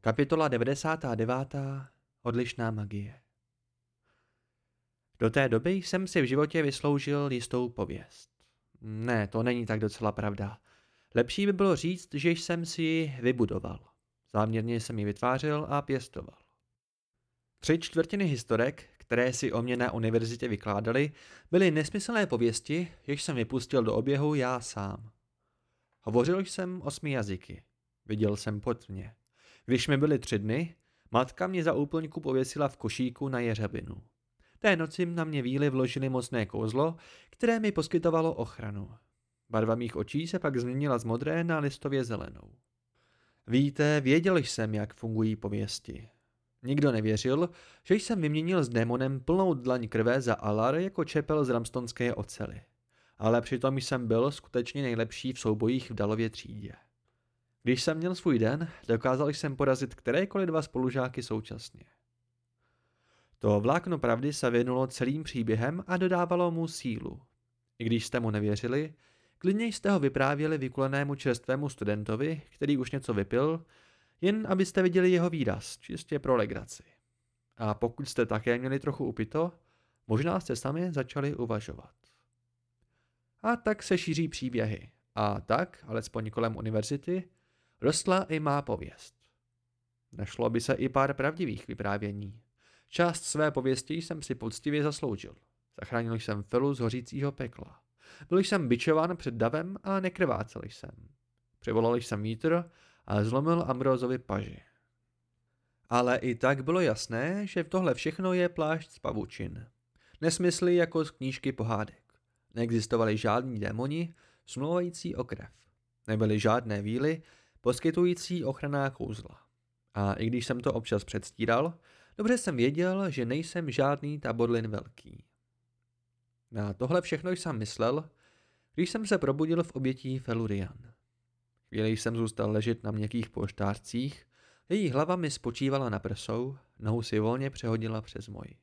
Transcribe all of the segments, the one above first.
Kapitola 99. Odlišná magie Do té doby jsem si v životě vysloužil jistou pověst. Ne, to není tak docela pravda. Lepší by bylo říct, že jsem si ji vybudoval. Záměrně jsem ji vytvářel a pěstoval. Tři čtvrtiny historek, které si o mě na univerzitě vykládali, byly nesmyslné pověsti, jež jsem vypustil do oběhu já sám. Hovořil jsem osmi jazyky. Viděl jsem pod mě. Když mi byly tři dny, matka mě za úplňku pověsila v košíku na jeřabinu. Té noci na mě víly vložili mocné kouzlo, které mi poskytovalo ochranu. Barva mých očí se pak změnila z modré na listově zelenou. Víte, věděl jsem, jak fungují pověsti. Nikdo nevěřil, že jsem vyměnil s démonem plnou dlaň krve za Alar jako čepel z ramstonské ocely. Ale přitom jsem byl skutečně nejlepší v soubojích v Dalově třídě. Když jsem měl svůj den, dokázal jsem porazit kterékoliv dva spolužáky současně. To vlákno pravdy se věnulo celým příběhem a dodávalo mu sílu. I když jste mu nevěřili, klidně jste ho vyprávěli vykulenému čerstvému studentovi, který už něco vypil, jen abyste viděli jeho výraz, čistě pro legraci. A pokud jste také měli trochu upito, možná jste sami začali uvažovat. A tak se šíří příběhy. A tak, alespoň kolem univerzity, rostla i má pověst. Našlo by se i pár pravdivých vyprávění. Část své pověsti jsem si poctivě zasloužil. Zachránil jsem Felu z hořícího pekla. Byl jsem bičován před davem a nekrvácel jsem. Přivolal jsem vítr a zlomil Ambrozovi paži. Ale i tak bylo jasné, že v tohle všechno je plášť z pavučin. Nesmysly jako z knížky pohádek. Neexistovali žádní démoni, smlouvající o krev. Nebyly žádné víly, poskytující ochranná kouzla. A i když jsem to občas předstíral, dobře jsem věděl, že nejsem žádný taborlin velký. Na tohle všechno jsem myslel, když jsem se probudil v obětí Felurian. Chvíli jsem zůstal ležet na měkkých poštářcích, její hlava mi spočívala na prsou, nohu si volně přehodila přes moji.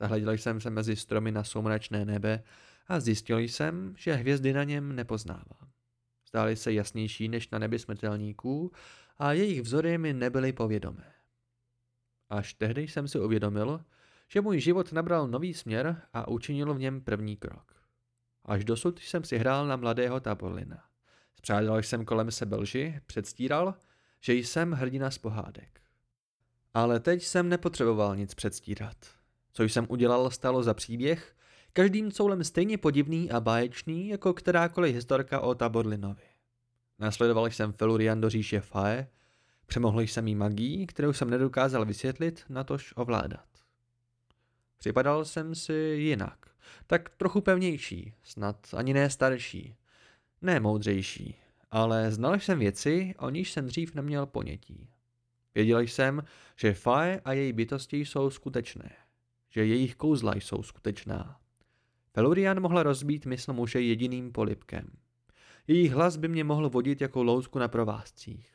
Zahleděl jsem se mezi stromy na soumračné nebe a zjistil jsem, že hvězdy na něm nepoznávám. Zdály se jasnější než na nebi smrtelníků a jejich vzory mi nebyly povědomé. Až tehdy jsem si uvědomil, že můj život nabral nový směr a učinil v něm první krok. Až dosud jsem si hrál na mladého Taborlina. Spřádal jsem kolem sebe lži, předstíral, že jsem hrdina z pohádek. Ale teď jsem nepotřeboval nic předstírat. Co jsem udělal, stalo za příběh, každým coulem stejně podivný a báječný jako kterákoliv historka o Taborlinovi. Nasledoval jsem Felurian do říše Fae, přemohl jsem jí magii, kterou jsem nedokázal vysvětlit, natož ovládat. Připadal jsem si jinak, tak trochu pevnější, snad ani ne starší, ne moudřejší, ale znal jsem věci, o níž jsem dřív neměl ponětí. Věděl jsem, že Fae a její bytosti jsou skutečné, že jejich kouzla jsou skutečná. Felurian mohla rozbít mysl muže jediným polipkem. Jejich hlas by mě mohl vodit jako lousku na provázcích.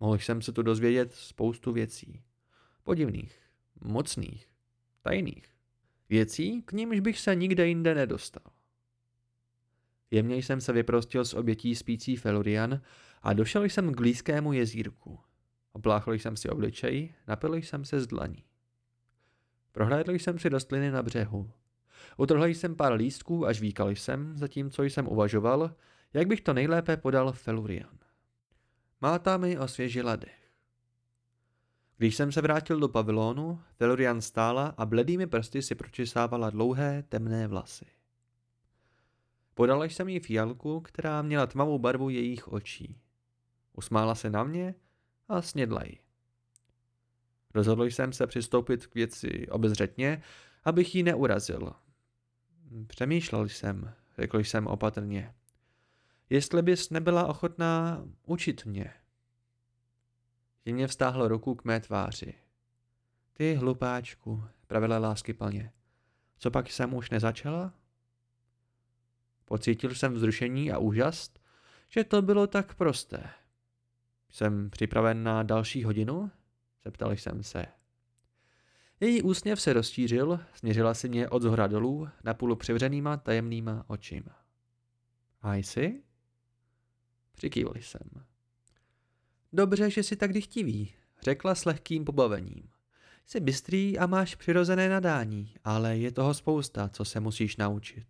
Mohl jsem se tu dozvědět spoustu věcí. Podivných, mocných, tajných. Věcí, k nímž bych se nikde jinde nedostal. Jemně jsem se vyprostil z obětí spící Felurian a došel jsem k blízkému jezírku. Opláchl jsem si obličej, napil jsem se z dlaní. Prohlédl jsem si rostliny na břehu. Utrhl jsem pár lístků a žvíkal jsem, zatímco jsem uvažoval, jak bych to nejlépe podal Felurian. Mátá mi osvěžila dech. Když jsem se vrátil do pavilonu, Felurian stála a bledými prsty si pročesávala dlouhé, temné vlasy. Podala jsem jí fialku, která měla tmavou barvu jejich očí. Usmála se na mě a snědla ji. Rozhodl jsem se přistoupit k věci obezřetně, abych ji neurazil. Přemýšlel jsem, řekl jsem opatrně. Jestli bys nebyla ochotná učit mě. Mě vztáhlo ruku k mé tváři. Ty hlupáčku, pravila lásky plně. Co pak jsem už nezačala? Pocítil jsem vzrušení a úžas, že to bylo tak prosté. Jsem připraven na další hodinu? Zeptal jsem se. Její úsměv se rozšířil, směřila si mě od zhora dolů, napůl přivřenýma tajemnýma očima. A jsi? Přikývl jsem. Dobře, že jsi tak dychtivý, řekla s lehkým pobavením. Jsi bystrý a máš přirozené nadání, ale je toho spousta, co se musíš naučit.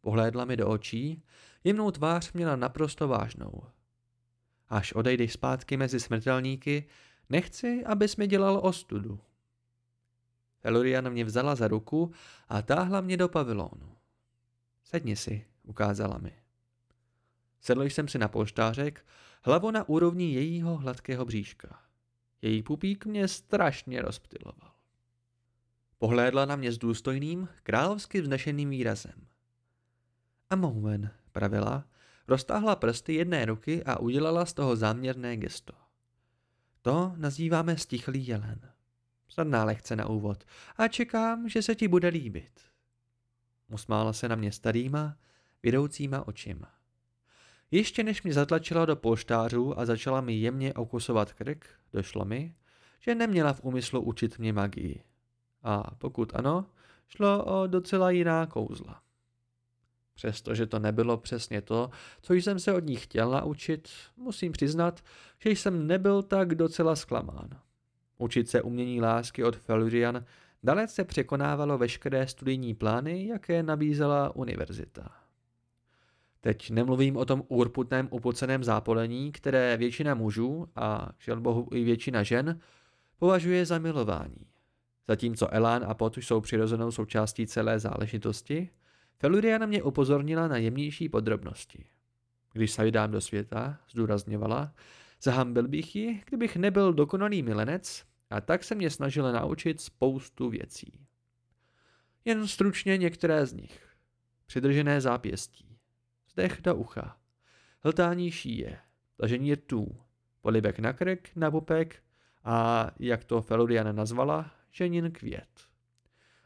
Pohlédla mi do očí, jemnou tvář měla naprosto vážnou. Až odejdeš zpátky mezi smrtelníky, nechci, abys mi dělal ostudu. Felurian mě vzala za ruku a táhla mě do pavilonu. Sedni si, ukázala mi. Sedl jsem si na polštářek, hlavu na úrovni jejího hladkého bříška. Její pupík mě strašně rozptiloval. Pohlédla na mě s důstojným, královsky vznešeným výrazem. A moment, pravila, roztáhla prsty jedné ruky a udělala z toho záměrné gesto. To nazýváme stichlý jelen. Snadná lehce na úvod a čekám, že se ti bude líbit. Usmála se na mě starýma, vidoucíma očima. Ještě než mě zatlačila do polštářů a začala mi jemně okusovat krk, došlo mi, že neměla v úmyslu učit mě magii. A pokud ano, šlo o docela jiná kouzla. Přestože to nebylo přesně to, co jsem se od ní chtěl naučit, musím přiznat, že jsem nebyl tak docela zklamán. Učit se umění lásky od Felurian dalece překonávalo veškeré studijní plány, jaké nabízela univerzita. Teď nemluvím o tom úrputném upoceném zápolení, které většina mužů a žel bohu i většina žen považuje za milování. Zatímco elán a pot jsou přirozenou součástí celé záležitosti, Feluriana mě upozornila na jemnější podrobnosti. Když se vydám do světa, zdůrazňovala, zahambil bych ji, kdybych nebyl dokonalý milenec a tak se mě snažila naučit spoustu věcí. Jen stručně některé z nich. Přidržené zápěstí, zdech do ucha, hltání šíje, tažení rtů, polibek na krk, na pupek a, jak to Feluriana nazvala, ženin květ.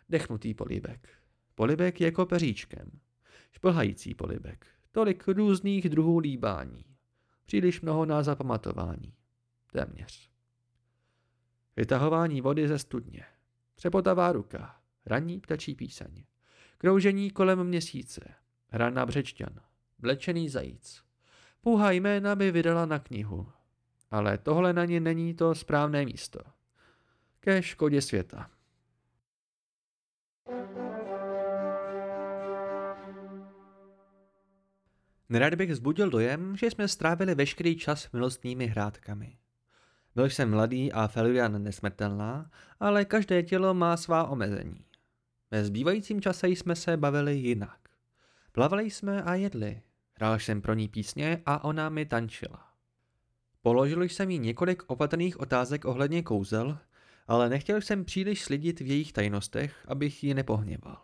Dechnutý polibek. Polibek jako peříčkem. Šplhající polibek. Tolik různých druhů líbání. Příliš mnoho na zapamatování. Téměř. Vytahování vody ze studně. Přepotavá ruka. Ranní ptačí píseň. Kroužení kolem měsíce. Hra na břečťan. Vlečený zajíc. Pouhá jména by vydala na knihu. Ale tohle na ně není to správné místo. Ke škodě světa. Nerad bych zbudil dojem, že jsme strávili veškerý čas milostnými hrádkami. Byl jsem mladý a Felurian nesmrtelná, ale každé tělo má svá omezení. Ve zbývajícím čase jsme se bavili jinak. Plavali jsme a jedli. Hrál jsem pro ní písně a ona mi tančila. Položil jsem jí několik opatrných otázek ohledně kouzel, ale nechtěl jsem příliš slidit v jejich tajnostech, abych ji nepohněval.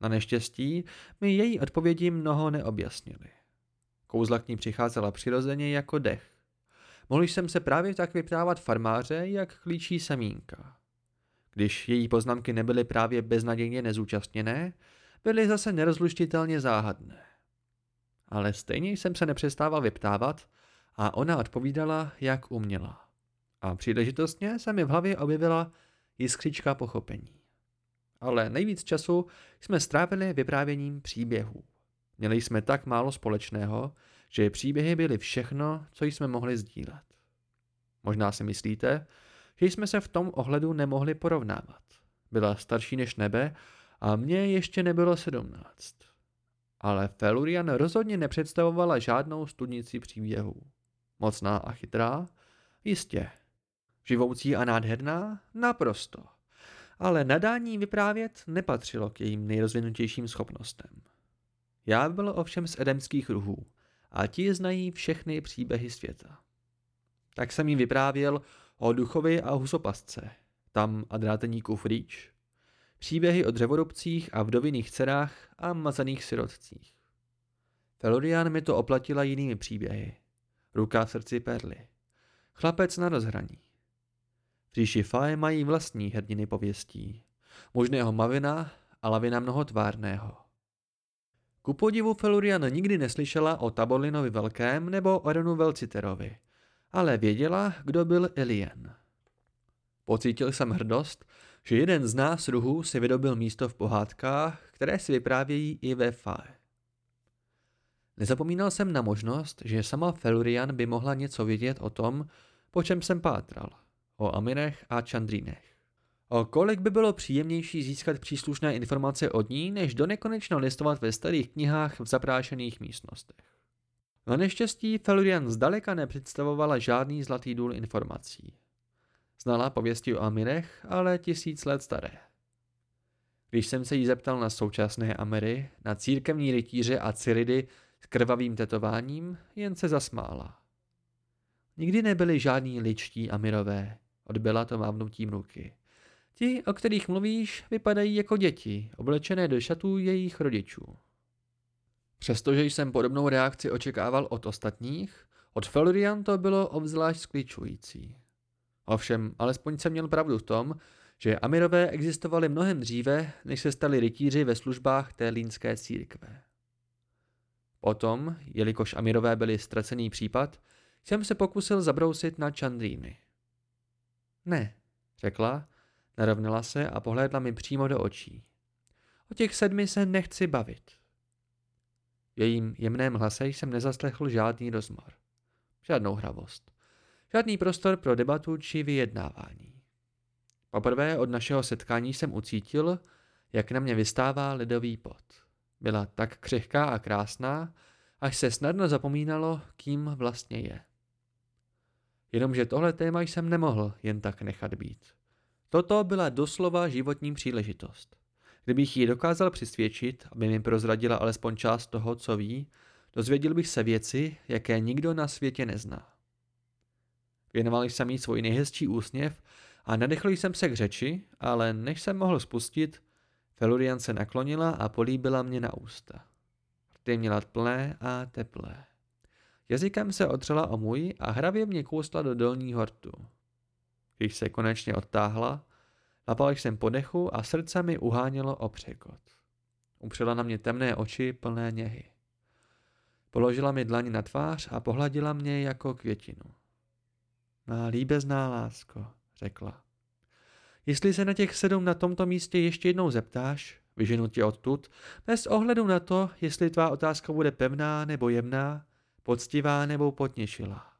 Na neštěstí mi její odpovědi mnoho neobjasnili. Kouzla k ní přicházela přirozeně jako dech. Mohl jsem se právě tak vyptávat farmáře, jak klíčí semínka. Když její poznámky nebyly právě beznadějně nezúčastněné, byly zase nerozluštitelně záhadné. Ale stejně jsem se nepřestával vyptávat a ona odpovídala, jak uměla. A příležitostně se mi v hlavě objevila jiskřička pochopení. Ale nejvíc času jsme strávili vyprávěním příběhů. Měli jsme tak málo společného, že příběhy byly všechno, co jsme mohli sdílet. Možná si myslíte, že jsme se v tom ohledu nemohli porovnávat. Byla starší než nebe a mně ještě nebylo sedmnáct. Ale Felurian rozhodně nepředstavovala žádnou studnici příběhů. Mocná a chytrá? Jistě. Živoucí a nádherná? Naprosto. Ale nadání vyprávět nepatřilo k jejím nejrozvinutějším schopnostem. Já byl ovšem z edemských ruhů a ti znají všechny příběhy světa. Tak jsem jim vyprávěl o duchovi a husopasce, tam a dráteníku Fríč, příběhy o dřevorubcích a vdovinných dcerách a mazaných sirotcích. Felorian mi to oplatila jinými příběhy. Ruka v srdci perly. Chlapec na rozhraní. V říši Fae mají vlastní hrdiny pověstí. Možného Mavina a Lavina mnohotvárného. Ku podivu Felurian nikdy neslyšela o Taborlinovi Velkém nebo Orenu Velciterovi, ale věděla, kdo byl Ilien. Pocítil jsem hrdost, že jeden z nás ruhů si vydobil místo v pohádkách, které si vyprávějí i ve Fae. Nezapomínal jsem na možnost, že sama Felurian by mohla něco vědět o tom, po čem jsem pátral, o Aminech a Čandrínech. O kolik by bylo příjemnější získat příslušné informace od ní, než do nekonečna listovat ve starých knihách v zaprášených místnostech. Na neštěstí Felurian zdaleka nepředstavovala žádný zlatý důl informací. Znala pověsti o Amirech, ale tisíc let staré. Když jsem se jí zeptal na současné Amiry, na církevní rytíře a cyridy s krvavým tetováním, jen se zasmála. Nikdy nebyli žádní ličtí Amirové, odbyla to mávnutím ruky. Ti, o kterých mluvíš, vypadají jako děti, oblečené do šatů jejich rodičů. Přestože jsem podobnou reakci očekával od ostatních, od Felurian to bylo obzvlášť skličující. Ovšem, alespoň jsem měl pravdu v tom, že Amirové existovali mnohem dříve, než se stali rytíři ve službách té línské církve. Potom, jelikož Amirové byli ztracený případ, jsem se pokusil zabrousit na Čandríny. Ne, řekla, narovnala se a pohlédla mi přímo do očí. O těch sedmi se nechci bavit. V jejím jemném hlase jsem nezaslechl žádný rozmar. Žádnou hravost. Žádný prostor pro debatu či vyjednávání. Poprvé od našeho setkání jsem ucítil, jak na mě vystává ledový pot. Byla tak křehká a krásná, až se snadno zapomínalo, kým vlastně je. Jenomže tohle téma jsem nemohl jen tak nechat být. Toto byla doslova životní příležitost. Kdybych ji dokázal přisvědčit, aby mi prozradila alespoň část toho, co ví, dozvěděl bych se věci, jaké nikdo na světě nezná. Věnoval jsem jí svůj nejhezčí úsměv a nadechl jsem se k řeči, ale než jsem mohl spustit, Felurian se naklonila a políbila mě na ústa. Rty měla plné a teplé. Jazykem se otřela o můj a hravě mě kousla do dolního rtu. Když se konečně odtáhla, lapal jsem podechu a srdce mi uhánělo o překot. Upřela na mě temné oči plné něhy. Položila mi dlaň na tvář a pohladila mě jako květinu. Má líbezná lásko, řekla. Jestli se na těch sedm na tomto místě ještě jednou zeptáš, vyženu tě odtud, bez ohledu na to, jestli tvá otázka bude pevná nebo jemná, poctivá nebo potněšilá.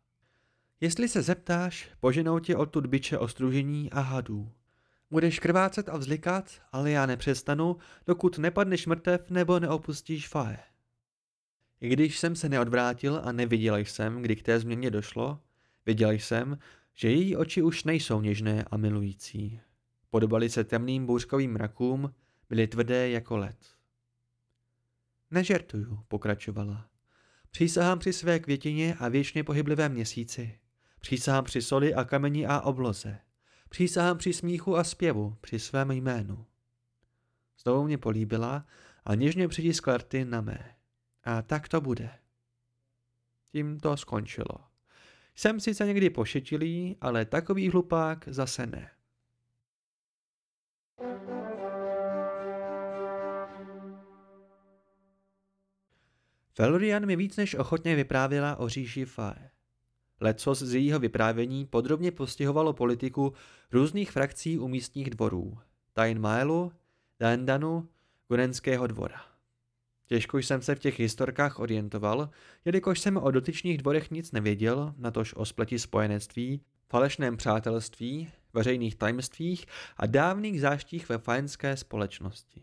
Jestli se zeptáš, poženou tě odtud byče ostružení a hadů. Budeš krvácet a vzlikat, ale já nepřestanu, dokud nepadneš mrtev nebo neopustíš fae. I když jsem se neodvrátil a neviděl jsem, kdy k té změně došlo, viděl jsem, že její oči už nejsou něžné a milující. Podobaly se temným bouřkovým mrakům, byly tvrdé jako led. Nežertuju, pokračovala. Přísahám při své květině a věčně pohyblivém měsíci. Přísahám při soli a kameni a obloze. Přísahám při smíchu a zpěvu, při svém jménu. Znovu mě políbila a něžně přitiskla rty na mé. A tak to bude. Tím to skončilo. Jsem sice někdy pošetilý, ale takový hlupák zase ne. Felurian mi víc než ochotně vyprávěla o říši Fae. Lecos z jejího vyprávění podrobně postihovalo politiku různých frakcí u místních dvorů. Tain Maelu, Daendanu, Gunenského dvora. Těžko jsem se v těch historkách orientoval, jelikož jsem o dotyčných dvorech nic nevěděl, natož o spleti spojenectví, falešném přátelství, veřejných tajemstvích a dávných záštích ve fajenské společnosti.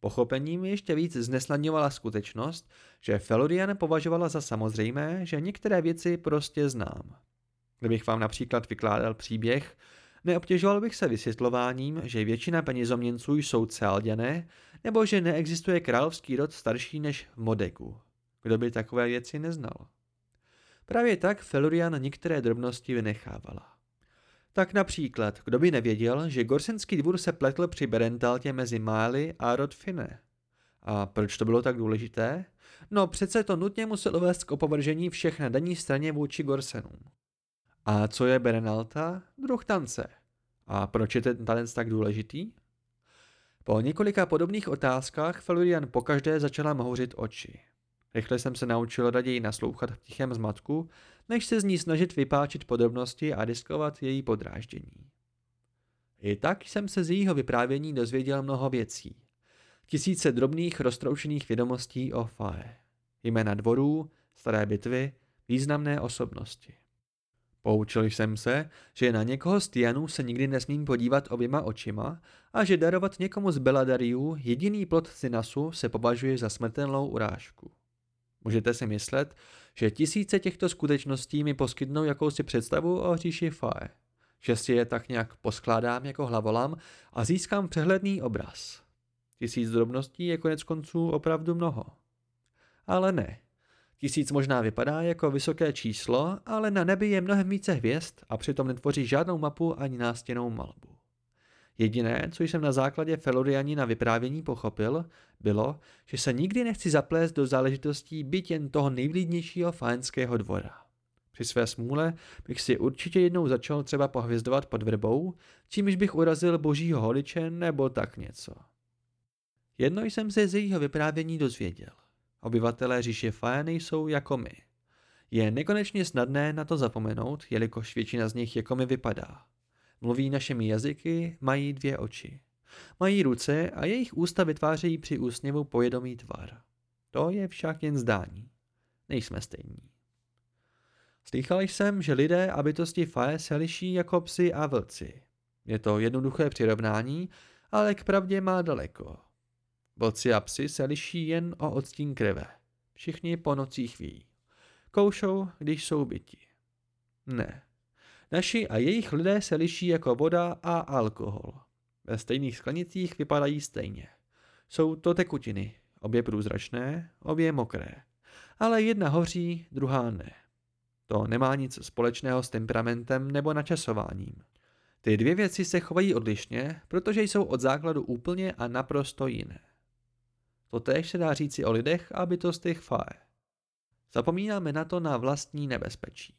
Pochopením ještě víc znesnadňovala skutečnost, že Felurian považovala za samozřejmé, že některé věci prostě znám. Kdybych vám například vykládal příběh, neobtěžoval bych se vysvětlováním, že většina penězoměnců jsou celděné, nebo že neexistuje královský rod starší než v Modegu. Kdo by takové věci neznal? Právě tak Felurian některé drobnosti vynechávala. Tak například, kdo by nevěděl, že Gorsenský dvůr se pletl při Berentaltě mezi Mály a Rodfine. A proč to bylo tak důležité? No přece to nutně muselo vést k opovržení všech na daní straně vůči Gorsenům. A co je Berenalta? Druh tance. A proč je ten tanec tak důležitý? Po několika podobných otázkách Felurian pokaždé začala mouřit oči. Rychle jsem se naučil raději naslouchat v tichém zmatku, než se z ní snažit vypáčit podrobnosti a riskovat její podráždění. I tak jsem se z jejího vyprávění dozvěděl mnoho věcí. Tisíce drobných roztroušených vědomostí o Fae. Jména dvorů, staré bitvy, významné osobnosti. Poučil jsem se, že na někoho z Tianů se nikdy nesmím podívat oběma očima a že darovat někomu z Beladariů jediný plot Sinasu se považuje za smrtelnou urážku. Můžete si myslet, že tisíce těchto skutečností mi poskytnou jakousi představu o říši Fae, že si je tak nějak poskládám jako hlavolam a získám přehledný obraz. Tisíc drobností je konec konců opravdu mnoho. Ale ne, Tisíc možná vypadá jako vysoké číslo, ale na nebi je mnohem více hvězd a přitom netvoří žádnou mapu ani nástěnou malbu. Jediné, co jsem na základě Feloriani na vyprávění pochopil, bylo, že se nikdy nechci zaplést do záležitostí byt jen toho nejvlídnějšího fánského dvora. Při své smůle bych si určitě jednou začal třeba pohvězdovat pod vrbou, čímž bych urazil božího holiče nebo tak něco. Jedno jsem se z jejího vyprávění dozvěděl. Obyvatelé říše Fae nejsou jako my. Je nekonečně snadné na to zapomenout, jelikož většina z nich jako my vypadá. Mluví našimi jazyky, mají dvě oči. Mají ruce a jejich ústa vytvářejí při úsměvu povědomý tvar. To je však jen zdání. Nejsme stejní. Slychal jsem, že lidé a bytosti Fae se liší jako psy a vlci. Je to jednoduché přirovnání, ale k pravdě má daleko. Vlci a psy se liší jen o odstín krve. Všichni po nocích ví. Koušou, když jsou byti. Ne. Naši a jejich lidé se liší jako voda a alkohol. Ve stejných sklenicích vypadají stejně. Jsou to tekutiny, obě průzračné, obě mokré. Ale jedna hoří, druhá ne. To nemá nic společného s temperamentem nebo načasováním. Ty dvě věci se chovají odlišně, protože jsou od základu úplně a naprosto jiné. Totéž se dá říci o lidech a bytostech Fae. Zapomínáme na to na vlastní nebezpečí.